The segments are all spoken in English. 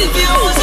你不要我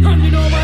Cause you know my